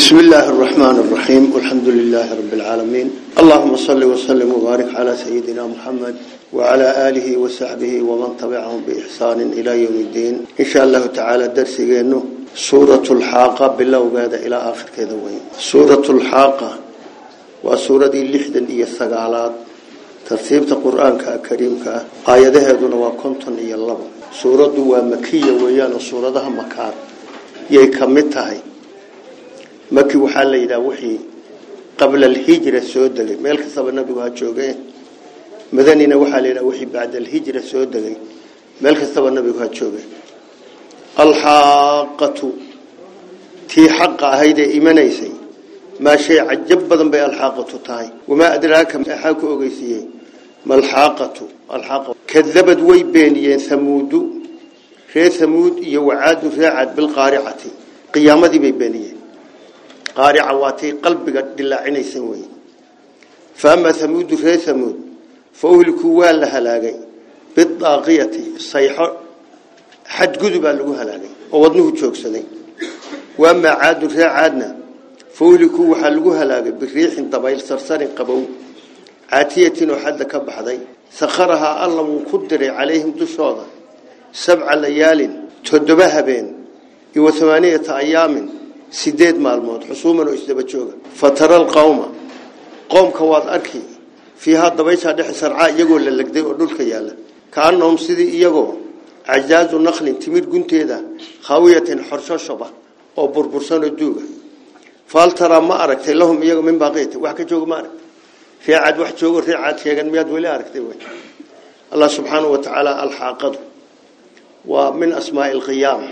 بسم الله الرحمن الرحيم والحمد لله رب العالمين. اللهم صل وسلم وبارك على سيدنا محمد وعلى آله وصحبه ومن تبعهم بإحسان إلى يوم الدين. إن شاء الله تعالى درسينه سورة الحاقة بالله بعد إلى آخر كذا وين. سورة الحاقة وسورة اللحدن إيا الثقالات. ترتيب القرآن كريم آياتها دون وكنتن إيا الله سورة ومكية ويانا سورة مكان يكمتها maki waxaa la yidhaha wixii qabla alhijra soo degay meel kastaba nabigu ha joogeen. Madanina waxaa la yidhaha wixii bacda alhijra soo degay meel kastaba nabigu ha joogeen. Alxaaqatu tii xaqa ahayd ee imanaysay maa shay cajab badan bay alxaaqatu tahay. Wamaa adraaka maxaa ku ogeysiiyey? Malxaaqatu alxaaqa. Kadabad way beeniyeen hamuudu reer hamuud iyo wacaadu reecad bilqaaricati qiyaamadii bay beeniyeen قارعة واتي قلبك عيني سوي. فأما ثمود في ثمود فأهلكوا والها لاغي بالطاقية الصيحة حد قدبا لغوها لاغي ووضنه تشوكسني وأما عاد في عادنا فأهلكوا وحلقوها لاغي بالريح طبايل صرصار قبو. عاتية وحد كبحضي سخرها الله مقدر عليهم دشوضة. سبع ليال تدبها بين. يوم ثمانية أيام سيدات معلومات حسوما وإجتبا جوغا فترى القوم. قوم كواد أركي. في هذا الضبايس هذا حسر يقول للك دي ودولك يالا كأنهم سيدي إيقو عجاز النخل تمير قنت هذا خاوية حرشا شبا أو بربرسان الدوغا فالترى ما أركت؟ لهم إيقو من باقية وحكي جوغ ما أركت. في عاد وحكي جوغ في عاد في عاد مياد ولا أركت. الله سبحانه وتعالى الحاقد. ومن أسماء القيامة.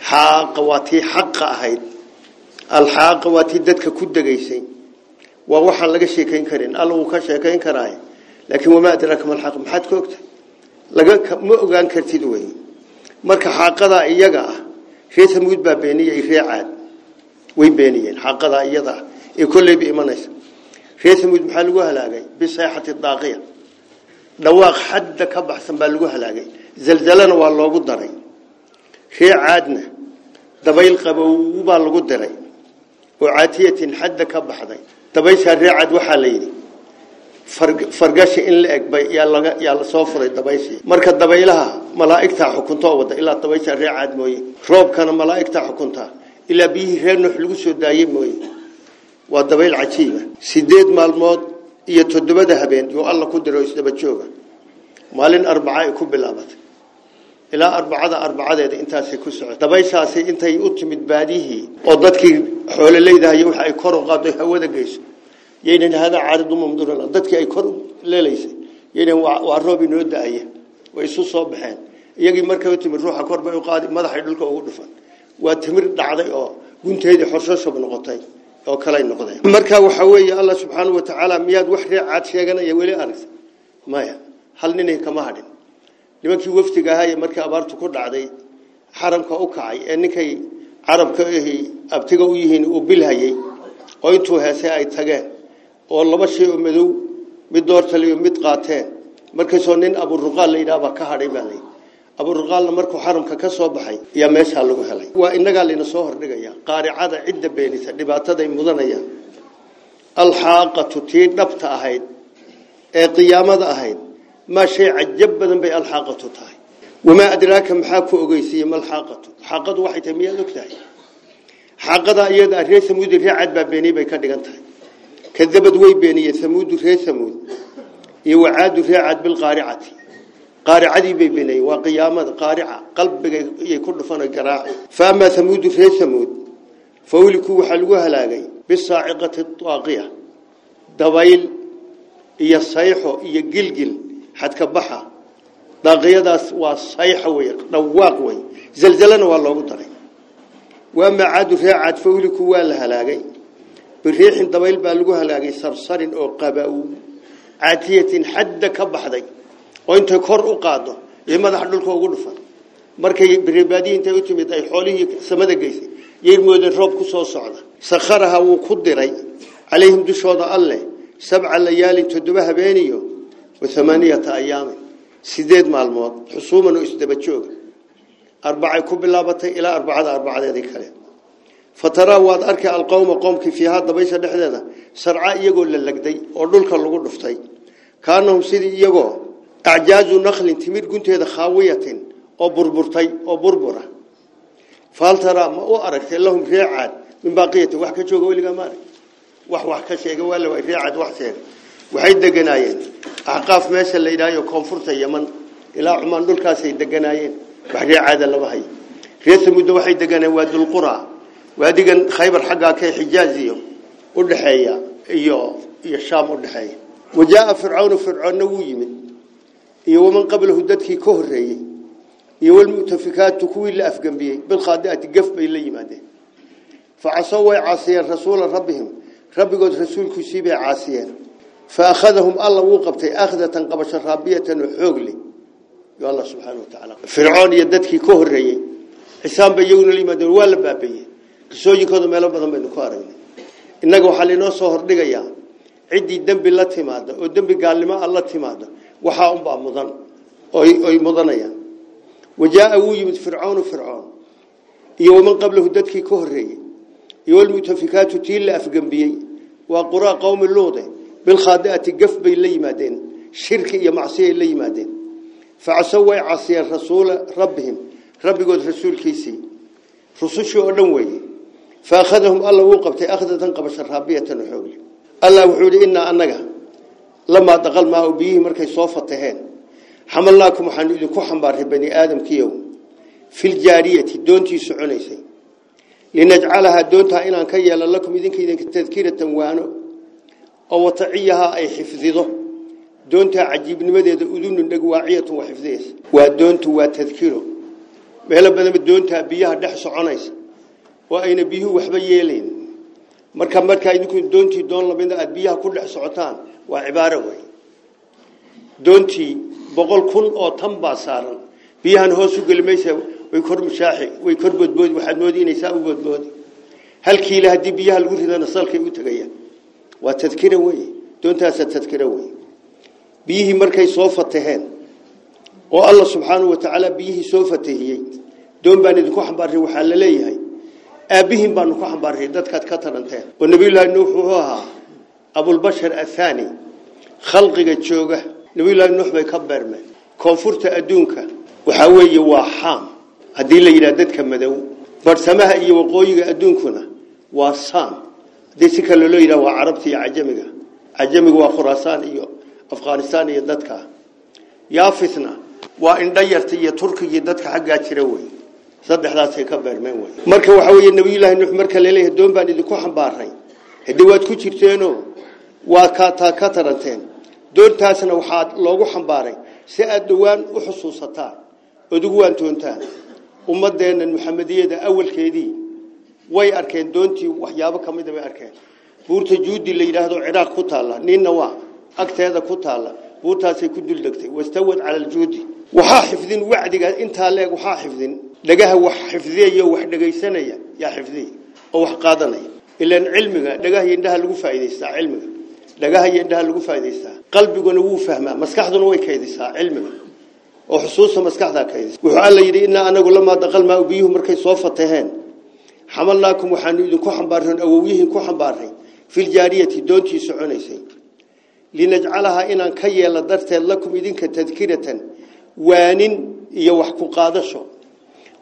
حق واتي حق أهيد wuu ka sheekayn karaay laakiin wamaa adraaka malxaq maxaad ka ogtahay laga ma ogaan kartid wey marka xaaqadaa iyaga ah reer samuud baa beeniyey ree caad way beeniyeen xaaqadaa iyada ah ee kolleyba imanaysa reer samuud maxaa lagu halaagay bisayxati daaqiya dhawaaq xadda ka baxsan baa lagu halaagay zalzalana waa loogu daray ree caadna dabayl qabow baa lagu diray fargashi in la eg bay yaa la soo furay dabayshii marka dabaylaha malaa'igtaa xukunta oo wada ilaa dabayshaa reecaad mooye roobkana malaa'igtaa xukuntaa ilaa biyihii reer nuux lagu soo daayey mooye waa dabayl cajiiba sideed maalmood iyo toddobada habeen yuu alla ku diray oo isdaba jooga maalin arbaca ay ku bilaabatay ku socotay dabayshaasi intay u timid baadihii oo dadkii xoololeydahay waxa ay kor u qaado hawada geyso yaynan hada caaridu mamduran dadkii ay kor leelaysay yaynan waa roob inoo da-aya way isu soo baxeen iyagii markay u timid ruuxa kor bay u qaadi madaxay dhulka ugu dhufan waa timir dhacday oo gunteedii xorshoshab noqotay oo kalay noqdeen marka waxa weeye allah subxaanahu wa tacaala miyaad wax reecaad sheeganaya weli aragta maya hal ninay kama hadhin nimankii waftiga ahaa ee markii abaartu ku dhacday xaramka u kacay ee ninkay carabka ahi abtiga u yihiin uu bilhayay oo intuu heesay ay tageen oo laba shay oo madow mid doortaliyo mid qaateen. Markaasoo nin aburuqaal la yidhaahbaa ka hadhay baa layidhi aburuqaalna markuu xaramka ka soo baxay ayaa meeshaa lagu helay. Waa innagaa layna soo hordhigaya qaaricada cidda beenisa dhibaataday mudanayaan alxaaqatu tii dhabta ahayd ee qiyaamada ahayd ما شيء عجب بدن بي الحاقة تاي وما أدراك محاكو أغيسي ما الحاقة. حاقة واحد تمية ذكتاي حاقة أيضا ري ثمود ري عد بابيني بي كدغان تاي. كذبت وي بيني ثمود ري ثمود. يوعاد عد بالقارعة. قارعة بي بيني وقيامة قارعة. قلب يكون فانا قراع. فأما ثمود ري ثمود فولكوا حلوها لاغي. بالصاعقة الطاغية. دبايل iyo sayxo iyo حتكبحها. ضغية داس وصيحة وي نواق وي. زلزلنا والله قدري وأما عاد فيها عاد فولك ولا هلاقي. بريح دبيل بالجو هلاقي صرصر أو قبأو. عاتية حد كبح ذي وأنت كر أقاده يما دخلك وغلفا مركي بربادي أنت وتم أي حاله سمد الجيس يجمد الرب كصوص على سخرها وقدري عليهم دشوا الله. سبع ليالي تدبها بيني وثمانية أيام سيدات معلومات حصوما واستبتشوا أربعة كوب اللابطة إلى أربعة أربعة ذلك عليه فترى واد أركع القوم قومك في هذا بيش النحذة سرعة يقول للجدي أرلك الله قل كأنهم سيد يقول أعجاز نخل تمير قنت هذا خاوية أو بربرتي أو بربرة. فالترى ما هو أرك؟ لهم في عاد. من بقية وح كشوا قولي جمال وح وح كشيء قوله في عاد وح سير waxay deganaayeen axqaaf meesha la yidhaayo koonfurta yaman ilaa cumaan dhulkaasay deganaayeen wax reecaada lama hayo reer samuudna waxay deganeen waa dulqura waadigan khaybar xaggaa ka xijaaz iyo u dhaxeeya iyo iyo shaam u dhaxeeya wajaa fircawn fircawn wuu yimid iyo waman qablahu dadkii ka horeeyay iyo walmutafikaatu kuwii la afgambiyey bilqaadiati gaf bay la yimaadeen facasaw way caasiyeen rasuula rabbihim rabbigood rasuulkiisii bay caasiyeen فأخذهم الله وقبتي أخذة قبش رابية وحوغلي. يا الله سبحانه وتعالى. فرعون يددك كهرية حسام بيون لي مدن ولا بابيه سوجي كذا ميلو بدن بين كارين إنك وحلينا صهر دقيا عدي دم بالله تماده ودم بقال لما الله تماده وحا أم مضن أي أي مضنيا وجاء ويمد فرعون فرعون. يوم قبله ددك كهرية يوم المتفكات تيل أفجنبيه وقراء قوم اللوطه بالخادئة قف بي ليمادين شرك يا معصية ليمادين فعسوا عصي الرسول ربهم. ربي قد رسول كيسي رسول شو أدنوي فأخذهم الله وقبت أخذة قبش الرابية وحول الله وحول إنا أنك لما دقل ما أبيه مركي صوفتهين حملناكم حن لكم حنبار بني آدم كيو. في الجارية دونتي سعونيسي. لنجعلها دونتها إلى أن كيال لكم إذن كيدن تذكيرة وانو. Udunu dhagwaaciyatu wa xifdiis waa doontu waa tadkiro meel badan doonta biyaha dhex soconaysa oo ayna biyuhu waxba yeelayn marka marka idinku doontii doon lamida aad biyaha ku dhex socotaan waa cibaaro way doontii boqol kun oo tan baa saaran biyahan hoos u gelmaysa way kor mushaaxi way kor bodboodi waxaad moodinaysaa u bodboodi halkiila haddii biyaha lagu ridana salkay u tagayaan وتذكره وي. دون تاسة تذكره وي. بيه مركي صوفة تهين والله سبحانه وتعالى بيه صوفة تهين دون باني دكو حباره وحال ليه أبيهم بانو كو حباره داد كات كاتران تهين ونبي الله نوح هوها أبو البشر الثاني. خلقه جوغه نبي الله نوح بي كبر من كونفورت أدونك. وحاوي يواحام هدي لينا داد كمدو. برسمه إيه وقويه أدونكنا hadii si kale loo yidhaha waa carabta iyo cajamiga cajamiga waa khuraasaan iyo afghanistaan iyo dadka yaafisna waa indhayarta iyo turkiga dadka xaggaa jira wey saddexdaasay ka beermeen wey marka waxaa weeye nabiyullaahi nuux marka laleeyahay doon baan idinku xambaaray haddii waad ku jirteenoo waad kaataa ka taranteen doontaasna waxaa loogu xambaaray si aad dhowaan u xusuusataan ood ugu waantoontaan ummadeennan muxamediyada awalkeedii way arkeen doontii waxyaabo ka mid ah bay arkeen buurta juudi la yiraahdo ciraaq ku taala ninna waa agteeda ku taala buurtaasay ku dul degtay wastawad cala aljuudi waxaa xifdin wacdiga intaa leeg waxaa xifdin dhagaha wax xifdiyayo wax dhagaysanaya yaa xifdiya oo wax qaadanaya ilaan cilmiga dhagaha indhaha lagu faa'iidaystaa cilmiga dhagaha indhaha lagu faa'iidaystaa qalbiguna wuu fahmaa maskaxduna way kaydisaa cilmiga oo xusuusta maskaxda kaydisa wuxuu alla yidhi innaa anagu lamaa daqal maa biyuhu markay soo fataheen حملناكم وحنو إذن كوحن بارهن أوويهن كوحن بارهن في الجارية دونتي سعونيسي. لنجعلها إنا كي لدرت لكم إذن كتذكرة وان يوحكو قادشو.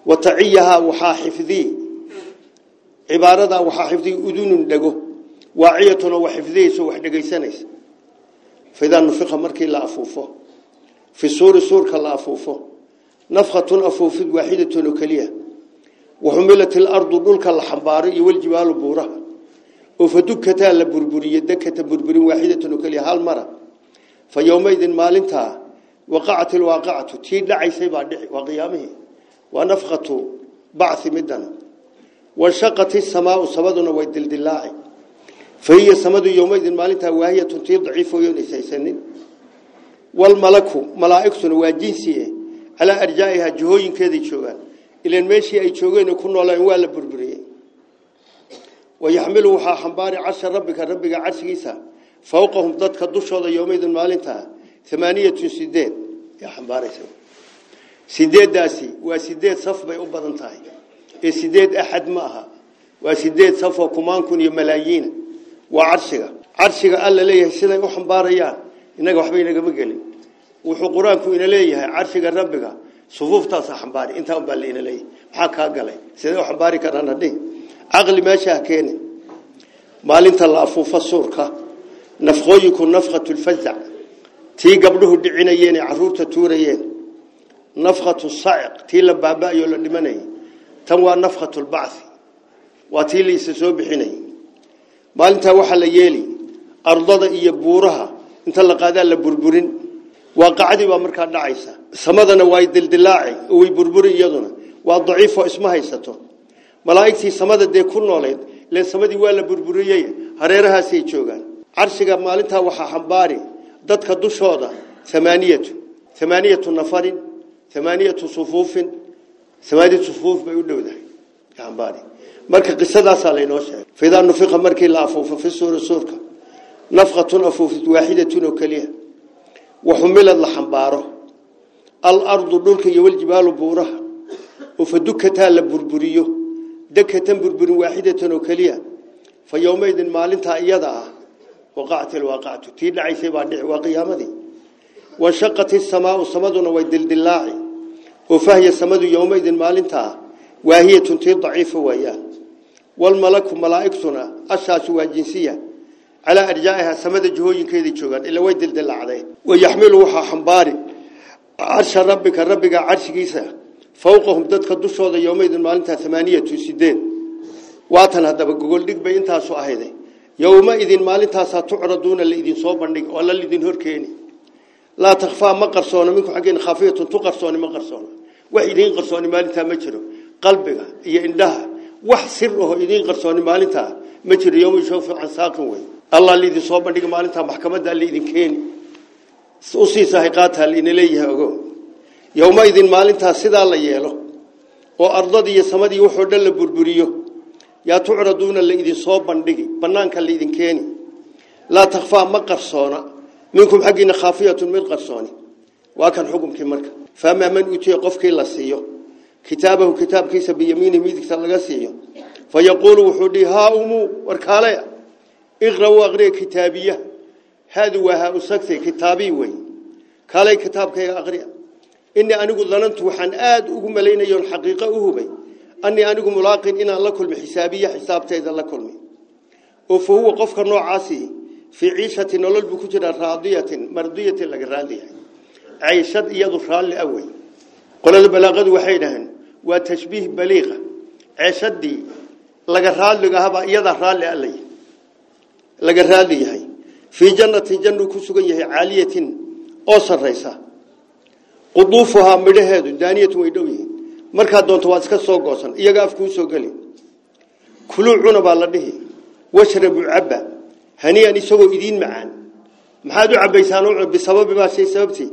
وتعيها وحاحفذي عبارة وحاحفذي أدون دقو. واعية وحفذي سو وحدقي سنيس فإذا نفق مركي لا أفوفه في سور سور كلا أفوفه نفخة أفوفد واحدة نكليه وحملت الأرض دولك الحنبار والجبال بورها وفدكتا لبربرية دكة بربر واحدة وكلي هالمرة فيومئذ مالنتها وقعت الواقعة تيد لعيسي بعد وقيامه. ونفخة بعث مدنا وانشقت السماء سمدنا ويدل دلاعي فهي سمد يومئذ مالنتها وهي تيد ضعيف ويونسيسن والملك ملائكة وجنسية على أرجائها جهوين كذي شوغان ilaan meeshii ay joogeen ku noolaan waa la burburiyey wayaxmilu waxaa xambaari carsha rabbika rabbiga carshigiisa fowqahum dadka dushooda yoomaydin maalintaa amaaniyatun sideed yaa xambaaraysa sideeddaasi waa sideed saf bay u badan tahay ee sideed axad ma aha waa sideed safoo kumaan kun iyo malaayiin waa carshiga carshiga alla leeyahay siday u xambaarayaan inaga waxba inagama gelin wuxuu qur-aanku ina leeyahay carshiga rabbiga sufuuftaasa xambaari intaa unbaa laina leeyahay maxaa kaa galay siday u xambaari karaan hadhi caqli meeshaa keeni maalinta la afuufo suurka nafqooyinku nafqatu lfazac tii gabdhuhu dhicinayeen ee caruurta tuurayeen nafqatu saciq tii la baaba-ayoo la dhimanayay tan waa nafqatu lbacthi waa tii liisa soo bixinayay samadana waa dildilaaci way burburi iyaduna waa daciifoo isma haysato malaa'igtii samada dee ku nooleed ileen samadii waa la burburiyey hareerahaasay joogaan carshiga maalintaa waxaa xambaari dadka dushooda amaaniyatu amaaniyatu nafarin amaaniyatu sufuufin amaaniyatu sufuuf bay u dhowdahay xambaari marka qisadaasaa laynoo sheegay faidaa nufiqa markii la afuufo fi suuri suurka nafqatun afuufid waaxidatun oo keliya waxumilad la xambaaro الأرض دولك والجبال بورها. وفدكتها لبربريو دكتا بربر واحدة وكليا فيوميذ مالنتا إيادا. وقعت الواقعة. تين عيسي بعد وقيامة وشقت السماء صمدنا ويدل دلاعي وفهي صمد يوميذ مالنتا. وهي تنتي ضعيف ويا والملك ملائكتنا. أشاس وجنسية. على أرجائها صمد جهوين كيدي شغل إلا ويدل دلاعي ويحملوها حنباري. Carsha rabbika rabbiga carshigiisa fowqahum dadka dushooda yowmaydin maalintaa amaaniyatu sideed waatan haddaba gogoldhig bay intaasu ahayday yowma idin maalintaasaa tucraduuna laidin soo bandhig oo alla lidin horkeeni laa takfaa ma qarsoono minku xaggeen khafiyatun tu qarsooni ma qarsoona wax idiin qarsooni maalintaa ma jiro qalbiga iyo indhaha wax sir aho idiin qarsooni maalintaa ma jiro yowma yushawfi can saaqin wey keeni usiisahay qaataa laina leeyahay ogo yowma idin maalintaa sidaa la yeelo oo ardadii iyo samadii wuxuu dhan la burburiyo yaa tucraduuna laidin soo bandhigi banaanka laidin keeni laa takfaa ma qarsoona minkum xaggiina khaafiyatun mid qarsooni waa kan xukumkii marka faamaa man uutiya qofkii la siiyo kitaabahu kitaabkiisa biyamiinihi midigta laga siiyo fa yaquulu wuxuu dhihi haa umuu warkaalaya iqra-u aqriya kitaabiya kitaabii wey kaalay kitaabkayga aqriya inii anigu danantu waxaan aada ugu malaynayoon xaqiiqo u hubay anii anigu mulaaqin inaan la kulmi xisaabiya xisaabtayda la kulmi oo fa huwa qofka noocaasi fii ciishati nolol buu ku jiraa raadiyatin mardiyatin laga raali yahay cayshad iyadu raalli ah wey qolada balaaqadu waxay dhaheen waa tashbiih baliiqa ceeshadii laga raaliga ahabaa iyadaa raalli alay laga raali yahay dhow yihiin markaad doonto waad iska soo goosan iyaga afkuu soo geli kuluu cuna baa la dhihi washrabu cabba haniyan isagoo idiin macaan maxaad u cabbaysaan bisababi maa shay sababtii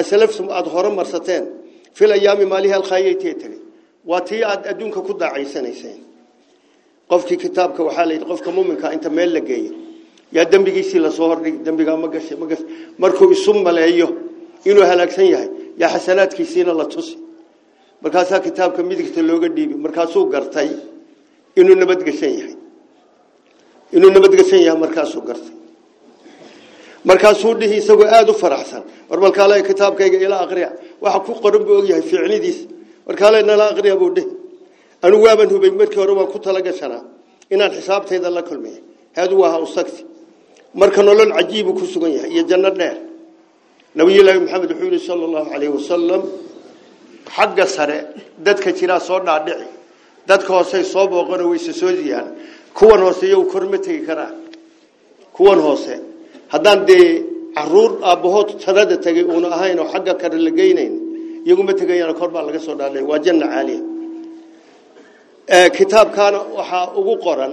aslaftum aada hore marsateen fil ayaami maalihi alkhaayaytee tegey waa tii aada adduunka ku daacaysanayseen qofkii kitaabka waxaa layidhi qofka muminka inta meel la geeyo yaa dembigiisii lasoo hordhigi dembigaa ma gashay ma gashay markuu isu maleeyo inuu halaagsan yahay yaa xasanaadkiisiina la tusi markaasaa kitaabka midigta looga dhiibi markaasuu gartay inuu nabadgeshan yahay inuu nabadgeshan yahay markaasuu gartay markaasuu dhihi isagoo aada u faraxsan war malkaale kitaabkayga ila aqriya waxa ku qoran buu ogyahay ficnidiis markaale nala aqriya buu dhihi anigu waaban hubay markii hore waan ku talagashanaa inaan xisaabtayda la kulmiya haadu waa usagti marka nolol cajiibu ku sugan yahay iyo janno dheer nabiyullaahi maxamed wuxuu yihi sala allahu calayhi wasalam xagga sare dadka jiraa soo dhaadhici dadka hoosey soo booqano wayse soo ziyaan kuwan hoose iyagu kor ma tegi karaa kuwan hoose haddaan dee caruur aabbahood talada tegay uuna ahayn oo xagga kale la geynayn iyagu ma tegayaan kor baa laga soo dhaadhici waa janna caaliya kitaabkaana waxaa ugu qoran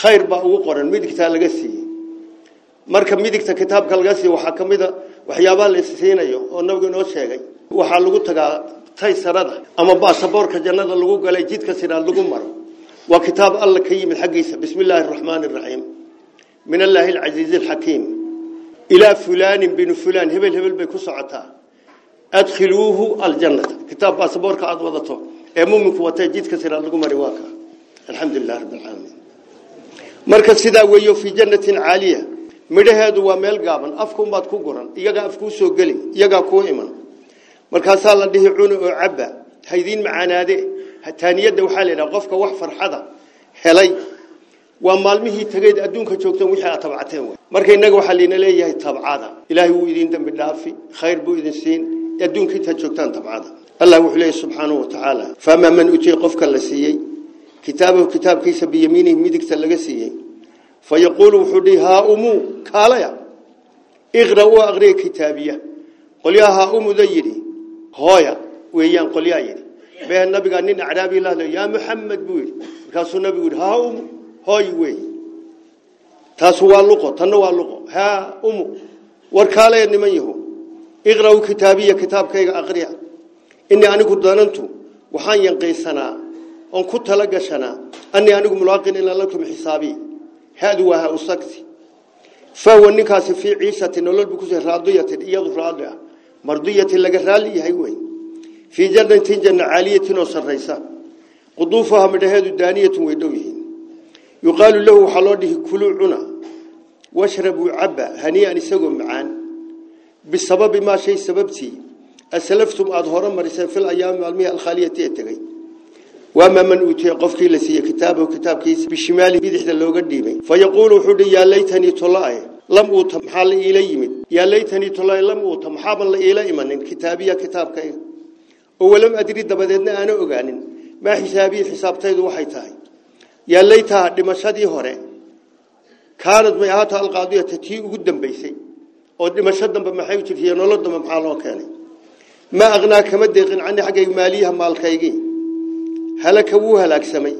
khayr baa ugu qoran midigtaa laga siiyey marka midigta kitaabka laga siiye waxaa ka mid a waxyaabaha la isiinayo oo nabigu inoo sheegay waxaa lagu tagaa taysarada ama baasaboorka jannada lagu galay jidka siraad lagu maro waa kitaab alla ka yimid xaggiisa bismi illaahi araxmaani araxiim min allaahi alcasiizi alxakiim ilaa fulaanin binu fulaan hebel hebel bay ku socotaa adkhiluuhu aljannata kitaab baasaboorka aada wadato ee muminku watay jidka siraad lagu mari waa ka alxamdulilah rabbi alcaalamiin marka sidaa weeyo fii jannatin caaliya midhaheedu waa meel gaaban afkuunbaad ku guran iyagaa afkuu soo geli iyagaa kuu iman markaasaa la dhihi cuna oo cabba haydiin macaanaade taaniyadda waxaa la yidhaha qofka wax farxada helay waa maalmihii tagayd adduunka joogteen wixii aad tabcateen marka innaga waxaa liina leeyahay tabcada ilaahay wuu idin dembi dhaafi khayr buu idin siin adduunka intaad joogtaan tabcada allah wuxuu leeyahy subxaanahu wa tacaala faamaa man utiya qofka la siiyey kitaabahu kitaabkiisa biyamiinihi midigta laga siiyey yaquulu wuxuu dhihi haa umuu kaalaya iqra u aqriya kitaabiya qolyaha haa umuda yidhi hooya weeyaan qolyaa yidhi bee nabigaa nin acraabi la hadlayo yaa muxamed buu yidhi markaasuu nabigu yidhi haa umu hooy weey taasu waa luqo tanna waa luqo haa umu war kaalaya niman yaho iqra-u kitaabiya kitaabkayga aqriya inii anigu danantu waxaan yanqaysanaa oon ku tala gashanaa anii anigu mulaaqin kusa raadiyatin iyadu raadi ah mardiyatin laga raali yahay wey fii jannatin janna caaliyatin oo sarraysa quduufaha midhaheedu daaniyatun way dhow yihiin yuqaalu lahu waxaa loo dhihi kuluu cuna washrabuu cabba hanii'an isagoo macaan bisababi maa shay sababtii aslaftum aada hore mariseen fil ayaami maalmihii alkhaaliyati ee tegey waamaa man uutiya qofkii la siiyey kitaabahu kitaabkiisa bishimaali bidixda looga dhiibay fa yaquulu wuxuu hi yaa laytanii tollae lam uuta maxaa la iila yimid yaa laytanii tollae lam uuta maxaaban la iila imanin kitaabiya kitaabkayga oo walam adri dabadeedna aana ogaanin maa xisaabiyi xisaabtaydu waxay tahay yaa laytaha dhimashadii hore kaanad may ahaato alqaadiyata tii ugu dambaysay oo dhimasho dambe maxay u jirtay nolol dambe maxaa loo halaka wuu halaagsamay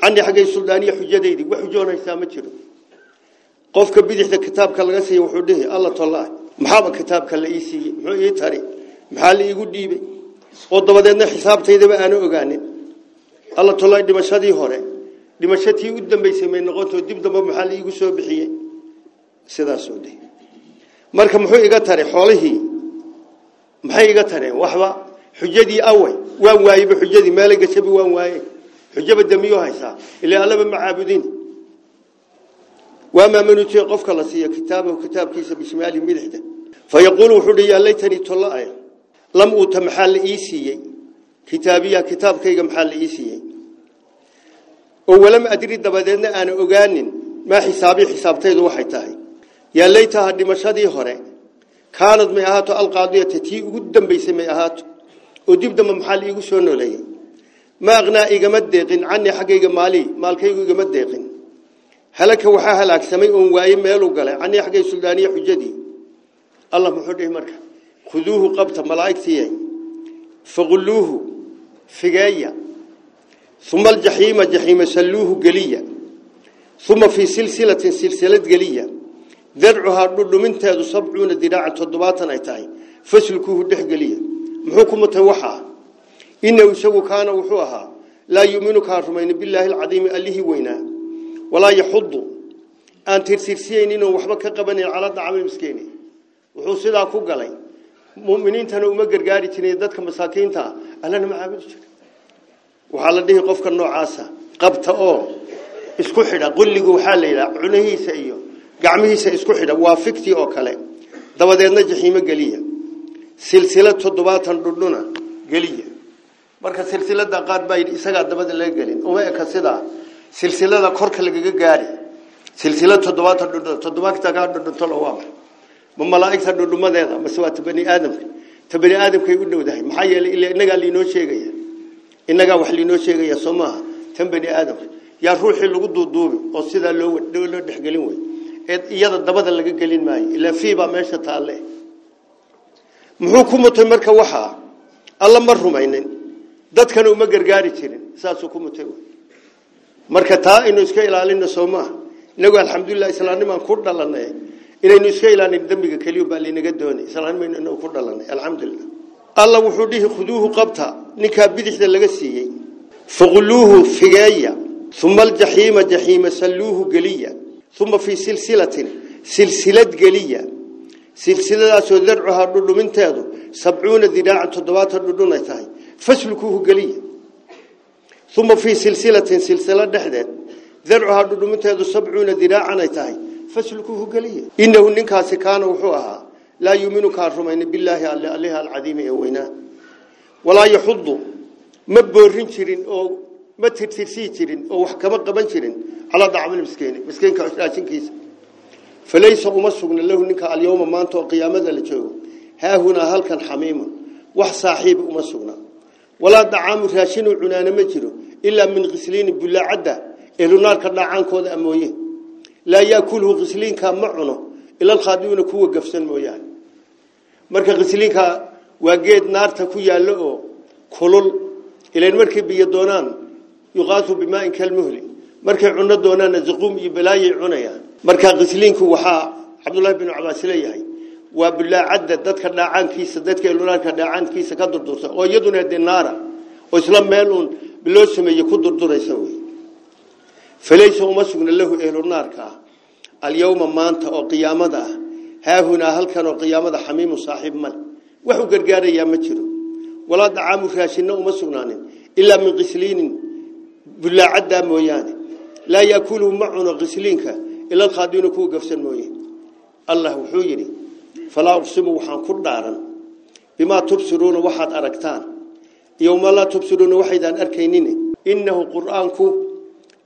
cani xaggay suldaaniya xujadaydii wax xujoonaysaa ma jiro qofka bidixda kitaabka laga siiya wuxuu dhihi alla tollaa maxaaba kitaabka la ii siiyey muxuu ii tari maxaa la iigu dhiibay oo dabadeedna xisaabtaydaba aana ogaanin alla tollaa dhimashadii hore dhimashatii u dambaysay may noqontoo dib dambe maxaa la iigu soo bixiyey sidaasoo dhihi marka muxuu iga tari xoolihii maxay iga tareen waxba xujadii away waan waayeyba xujadii meelay gashabi waan waaye xujaba damiyo haysaa ilaa allaba macaabudin waamaa manutiya qofka la siiya kitaabahu kitaabkiisa bishimaali midixda fa yaquulu wuxuu hi yaa laytanii tolla lam uuta maxaa la ii siiyey kitaabiya kitaabkayga maxaa la ii siiyey oo walam adri dabadeedna aana ogaanin maa xisaabii xisaabtaydu waxay tahay yaa laytaha dhimashadii hore kaanad may ahaato alqaadiyata tii ugu dambaysay may ahaato la iigu soo nooleeyey ma aqnaa igama deeqin canii xaggayga maali maalkaygu igama deeqin halaka waxaa halaagsamay oon waaye meeluu galay canii xaggay suldaaniya xujadii allah muxuu dhihi marka khuduuhu qabta malaa'igtiiy faqulluuhu figeeya uma aljaxiima jaxiima salluuhu geliya uma fii silsilatin silsilad geliya darcuhaa dhudhuminteedu sabcuuna diraacan toddobaatan ay tahay faslkuuhu dhexgeliya laa yuminu kaan rumayni bilaahi alcadiimi allihii weynaa walaa yaxudu aan tirtirsiyaynin oon waxba ka qabanayn calaa dacami miskiini wuxuu sidaa ku galay muminiintana uma gargaari jirin dadka masaakiinta allana ma caabudi jira waxaa la dhihi qofka noocaasa qabta oo isku xidha qulligu waxaa la yidhaha cunahiisa iyo gacmihiisa isku xidha waa fikti oo kale dabadeedna jaxiimo geliya marka silsilada qaar baa yidhi isagaa dabada laga gelin uma eka sidaa silsilada korka lagaga gaari silsilad toddobaatan dhudhun toddobaanta kaa dhudhuntolo waa maxay ma malaa'igta dhudhumadeeda mase waa ta bani aadamka ta bani aadamkay u dhowdahay maxaa yeelay ila innagaa liinoo sheegaya innagaa wax liinoo sheegaya soo maaha tan bani aadamka yaa ruuxii lagu duuduubi oo sidaa loo loo dhexgelin wey iyada dabada laga gelin maayo ilaa fiibaa meesha taalle muxuu ku mutay marka waxaa alla ma rumaynin dadkana uma gargaari jirin saasuu ku mutay marka taa aynu iska ilaalino soo maaha inagu alxamdulilah islaamnimaan ku dhalanay inaynu iska ilaalin dembiga keliya baa linaga doonay islaamnimaynu inagu ku dhalanay alxamdulilah alla wuxuu dhihi khuduuhu qabta ninkaa bidixda laga siiyey faquluuhu figeeya uma aljaxiima jaxiima salluuhu geliya uma fii silsilatin silsilad geliya سلسلة ذاته درعها الرد من تهدو سبعون ذناعة تدواتها الردون يتاهي فاسلكوه قلي ثم في سلسلة سلسلة نحدة درعها الرد من تهدو سبعون ذناعة يتاهي فاسلكوه قلي إنه ننكاس كان وحوها لا يؤمن كارثمين بالله عليها العظيم أوينا ولا يحض مبورين شرين أو ما تبسيسي أو حكمت قبان على دعم المسكين مسكين كعشاشين كيسي alyowma maanta oo qiyaamada la joogo haahunaa halkan xamiimun wax saaxiiba uma sugna walaa dacaamu raashinuu cunaana ma jiro ilaa min qisliini bulaacadda ehlunaarka dhacaankooda amooye laa yaakuluhu qisliinka ma cuno ila alkhaadiuuna kuwa gafsan mooyaane marka qisliinka waa geed naarta ku yaallo oo kulul ilan markay biyo doonaan yuqaasu bimaain kalmuhli markay cuno doonaana zaquum iyo balaayay cunayaan marka qisliinku waxaa cabdullaahi binu cabaas leeyahay waa bulaacadda dadka dhaacaankiisa dadka ehlunaarka dhaacaankiisa ka durdurta oo iyaduna dee naara oo isla meel uun loo sameeyey ku durduraysa wey falaysa uma lahu ehlunaarka alyowma maanta oo qiyaamada ah haahunaa halkan oo qiyaamada xamiimu saaxiib male wax u gargaarayaa ma jiro walaa dacaamu raashinna uma sugnaanin ilaa min qisliinin bulaacaddaa mooyaane laa yaakuluhu ma cuno qisliinka ila alkhaadiina kuwa gafsan mooye allah wuxuu yidhi falaa uqsimu waxaan ku dhaaran bimaa tubsiruuna waxaad aragtaan iyo ma laa tubsiruuna waxaydaan arkaynin innahu qur'aanku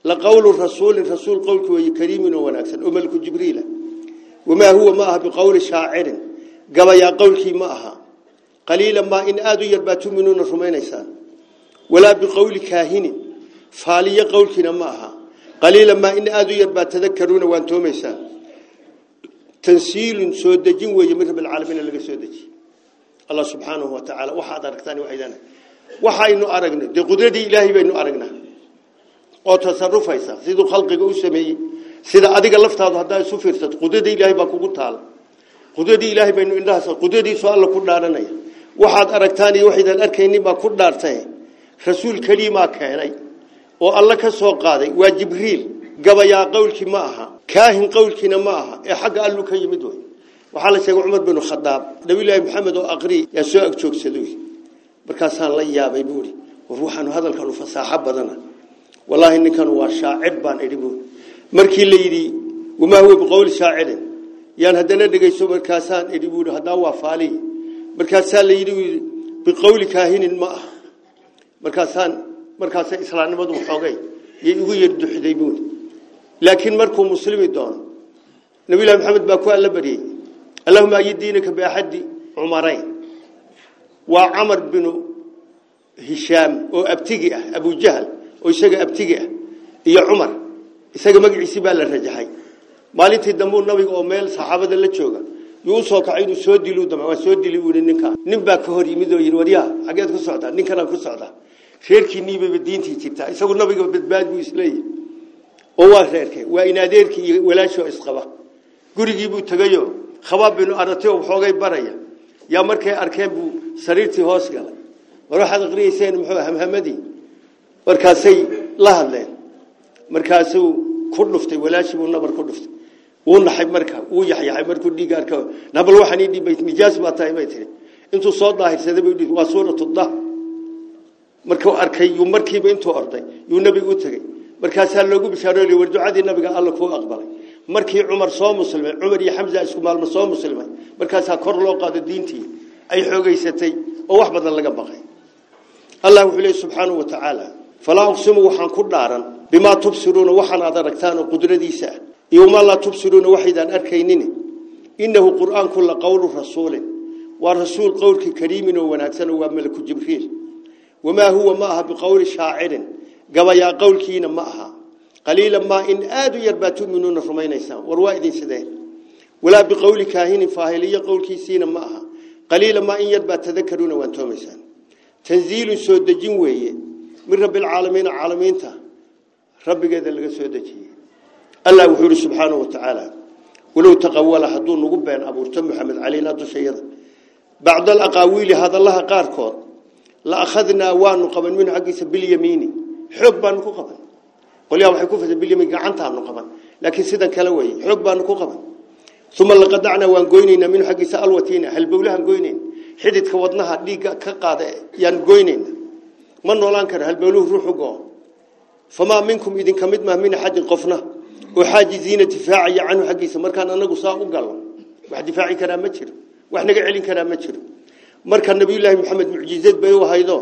laqowlu rasuulin rasuul qowlki weeye kariimin oo wanaagsan oo malku jibriila wamaa huwa ma aha biqowli shaacirin gabayaa qowlkii ma aha qaliila maa in aada u yar baa tadakaruuna waan toomaysaan tansiilun soo dejin weeye min rabbi alcaalamiina laga soo dejiye allah subxaanahu wa tacaala waxaad aragtaan waxaydaan waxaynu aragnay dee qudradii ilaahay baynu aragnaa oo tasarufaysa siduu khalqiga u sameeyey sida adiga laftaadu haddaa isu fiirsato qudradii ilaahay baa kugu taala qudradii ilaahay baynu indhahaas qudradiisu alla ku dhaaranaya waxaad aragtaan iyo waxaydaan arkaynin baa ku dhaartay rasuul keliimaa keenay oo alla ka soo qaaday waa jibriil gabayaa qowlkii ma aha kaahin qowlkiina ma aha ee xagga allu ka yimid wey waxaa la sheegay cumar binu khadaab nabiyullaahi maxamed oo aqri yaa soo agjoogsaday markaasaan la yaabay buuri war waxaanu hadalkanu fasaaxo badana wallaahi ninkan waa shaacir baan buuri markii la yidhi wamaa huwa biqowli shaacirin yaan haddana dhegeyso markaasaan idhi buuri haddana waa faalihi markaasaa la yidhi biqowli kaahinin ma aha markaasaan markaasay islaamnimadu xoogay yay ugu yarduxday buuri laakiin markuu muslimi doono nabiyullahi maxamed baa ku alla baryey allahuma ayid diinaka biaxadi cumarayn waa camar binu hishaam oo abtigi ah abujahal oo isaga abtigi ah iyo cumar isaga magaciisii baa la rajaxay maalintii dambuu nabiga oo meel saxaabada la jooga yuu usoo kacay inuu soo dilu dama waa soo dili uu ninka nin baa ka hor yimid oo yiri wariyaa xageed ku socdaa ninkan ku socdaa reerkiiniiba diintii jirtaa isagu nabiga badbaad buu isleeyahay oo waa reerkay waa in adeerkii iyo walaashoo isqaba gurigii buu tagayo khabaab binu arati oo xoogay baraya yaa markay arkeen buu sariirtii hoos galay war waxaad aqriyeyseen muxuu hamhamadii markaasay la hadleen markaasuu ku dhuftay walaashii buu nabar ku dhuftay wuu naxay marka wuu yaxyaxay markuu dhiig arka nabal waxaan ii dhibay nijaas baa tahay bay tiri intuu soo daahirsaday buu waa suuratu dah markuu arkay yuu markiiba intuu orday yuu nabiga u tagay markaasaa loogu bishaaroolay war ducadii nabiga alla kuu aqbalay markii cumar soo muslimay cumar iyo xamza isku maalmo soo muslimay markaasaa kor loo qaado diintii ay xoogaysatay oo wax badan laga baqay allah wuxuu subxaanahu wa tacaala falaa uqsimu waxaan ku dhaaran bimaa tubsiruuna waxaan aad aragtaan qudradiisa ah iyo ma laa tubsiruuna waxaydaan arkaynin innahu qur'aanku la qowlu rasuulin waa rasuul qowlkii kariimin wanaagsan waa malaku jibriil وما هو ماها بقول شاعر. قبيا قول كينا ماها قليلا ما إن آدوا يرباتوا منون رمينا إسان وروائد سدين. ولا بقول كاهين فاهلي قول كيسين ماها قليلا ما إن يربات تذكرون وانتوم إسان تنزيل سودة وهي. من رب العالمين عالمين ته رب لك سودة سودجي. الله وحور سبحانه وتعالى. ولو تقول حدون نقبين أبو محمد علينا تسيد بعض الأقاويل هذا الله قاركوت qaban qolyaha waxay ku fasay bilyamiin gacantaanu qaban laakiin sidan kale weeye xoog baanu ku qaban uma laqadacnaa waan goynaynaa minhu xaggiisa alwatiina halbowlahaan goynayn xididka wadnaha dhiigga ka qaada yaan goynayna ma noolaan karo halbowluhu ruuxu go famaa minkum idinka mid maa min axadin qofna oo xaajiziina difaacaya canhu xaggiisa markaan anagu saa u galno wax difaaci karaa ma jiro wax naga celin karaa ma jiro marka nabiyullaahi maxamed mucjizad bay u haydo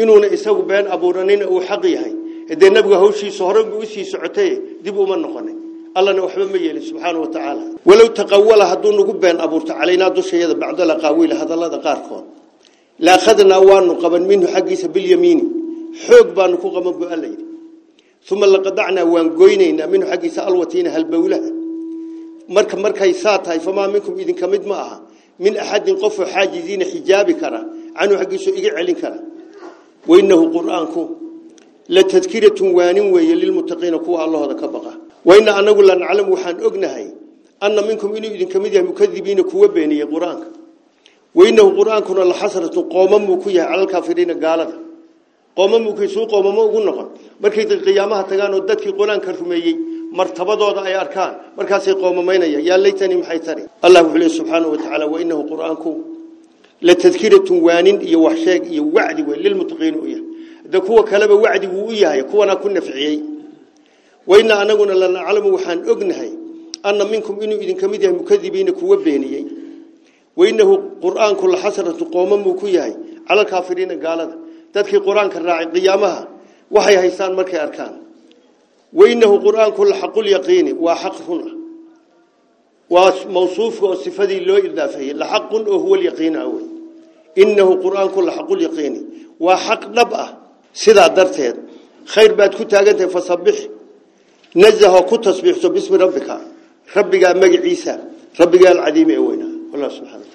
inuuna isagu been abuuranina uu xaq yahay dee nabiga hawshiisa hore buu usii socotay dib uma noqonin allana waxba ma yeelin subxaanahu watacaala walow taqawala hadduu nagu been abuurto calaynaa dushayada bacdala qaawiil hadallada qaarkood laakhadnaa waanu qaban minhu xaggiisa bilyamiini xoog baanu ku qaban bu alla yidhi uma laqadacnaa waan goynaynaa minhu xaggiisa alwatiina halbowlaha marka markay saa tahay famaa minkum idinka mid ma aha xijaabi kara canhu xaggiisu iga celin kara wainahu qur-aanku latadkiratun waanin weeye lilmuttaqiina kuwa allahooda ka baqa waina anagu la naclamu waxaan ognahay anna minkum inuu idinka mid yahay mukadibiina kuwa beeniyey qur-aanka wainahu qur-aankuna la xasratun qoomamuu ku yahay calalkaafiriina gaalada qoomamuu suu qoomamo ugu noqon markay qiyaamaha tagaan oo dadkii qur-aanka rumeeyey martabadooda ay arkaan markaasay qoomamaynayaan yaa laytanii maxay tari allah wuxuu leeyahy subxaanahu watacaala wainahu qur-aanku latadkiratun waanin iyo waxsheeg iyo wacdi wey lilmuttaqiina u yahay de kuwa kaleba wacdi wuu u yahay kuwana ku nafciyey waina anaguna la naclamu waxaan ognahay anna minkum inuu idinka mid yahay mukadibiina kuwa beeniyey wainahu qur-aanku la xasratu qoomamuu ku yahay cala alkaafiriina gaalada dadkii qur-aanka raacay qiyaamaha waxay haystaan markay arkaan وإنه قرآن كل حق اليقين وحق هنا. وموصوف وصفته اللي إذا فيه. لحق هو اليقين أول. إنه قرآن كل حق اليقين. وحق نبأ. سدى درته. خير بعد كتاجته فصبح. نزه وكت تصبح. باسم ربك. ربك مجد عيسى. ربك العليم أولنا. الله سبحانه